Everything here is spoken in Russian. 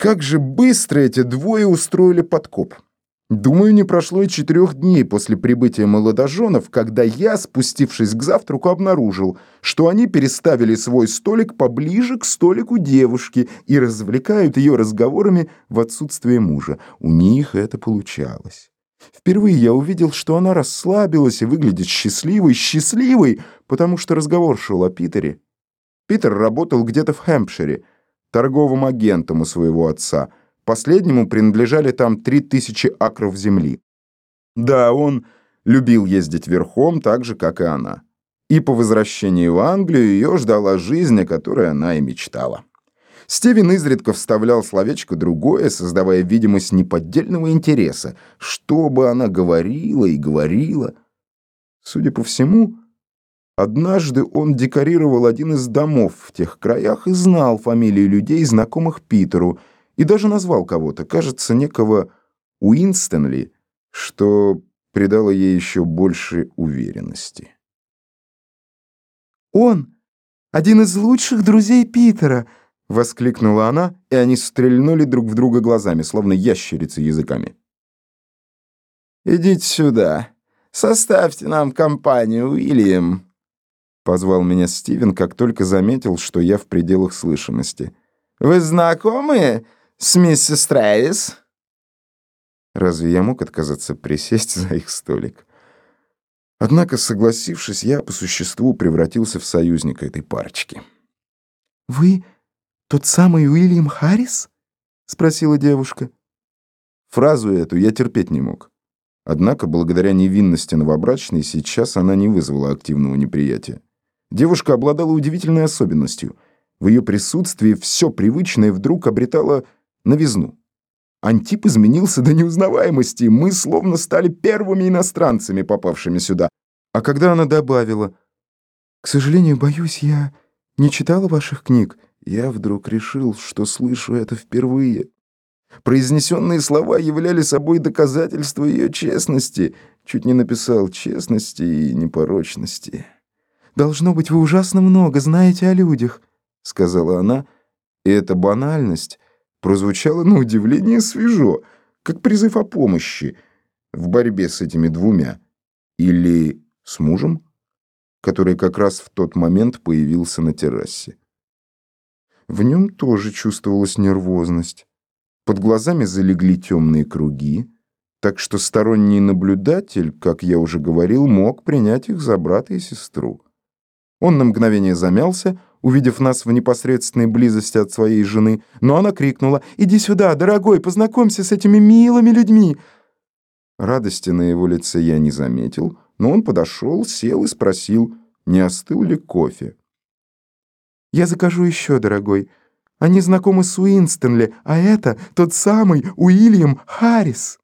Как же быстро эти двое устроили подкоп. Думаю, не прошло и четырех дней после прибытия молодоженов, когда я, спустившись к завтраку, обнаружил, что они переставили свой столик поближе к столику девушки и развлекают ее разговорами в отсутствие мужа. У них это получалось. Впервые я увидел, что она расслабилась и выглядит счастливой, счастливой, потому что разговор шел о Питере. Питер работал где-то в Хэмпшире, торговым агентом у своего отца – Последнему принадлежали там три тысячи акров земли. Да, он любил ездить верхом, так же, как и она. И по возвращении в Англию ее ждала жизнь, о которой она и мечтала. Стивен изредка вставлял словечко другое, создавая видимость неподдельного интереса, что бы она говорила и говорила. Судя по всему, однажды он декорировал один из домов в тех краях и знал фамилии людей, знакомых Питеру, и даже назвал кого-то, кажется, некого Уинстонли, что придало ей еще больше уверенности. «Он один из лучших друзей Питера!» — воскликнула она, и они стрельнули друг в друга глазами, словно ящерицы языками. «Идите сюда. Составьте нам компанию, Уильям», — позвал меня Стивен, как только заметил, что я в пределах слышимости. «Вы знакомы с миссис Трэвис?» Разве я мог отказаться присесть за их столик? Однако, согласившись, я по существу превратился в союзника этой парочки. «Вы тот самый Уильям Харрис?» — спросила девушка. Фразу эту я терпеть не мог. Однако, благодаря невинности новобрачной, сейчас она не вызвала активного неприятия. Девушка обладала удивительной особенностью. В ее присутствии все привычное вдруг обретало новизну. Антип изменился до неузнаваемости, мы словно стали первыми иностранцами, попавшими сюда. А когда она добавила, «К сожалению, боюсь, я не читала ваших книг», я вдруг решил, что слышу это впервые. Произнесенные слова являли собой доказательство ее честности. Чуть не написал честности и непорочности. «Должно быть, вы ужасно много знаете о людях», — сказала она, и эта банальность — прозвучало на удивление свежо, как призыв о помощи в борьбе с этими двумя. Или с мужем, который как раз в тот момент появился на террасе. В нем тоже чувствовалась нервозность. Под глазами залегли темные круги, так что сторонний наблюдатель, как я уже говорил, мог принять их за брата и сестру. Он на мгновение замялся, увидев нас в непосредственной близости от своей жены, но она крикнула «Иди сюда, дорогой, познакомься с этими милыми людьми!» Радости на его лице я не заметил, но он подошел, сел и спросил, не остыл ли кофе. «Я закажу еще, дорогой. Они знакомы с Уинстонли, а это тот самый Уильям Харрис».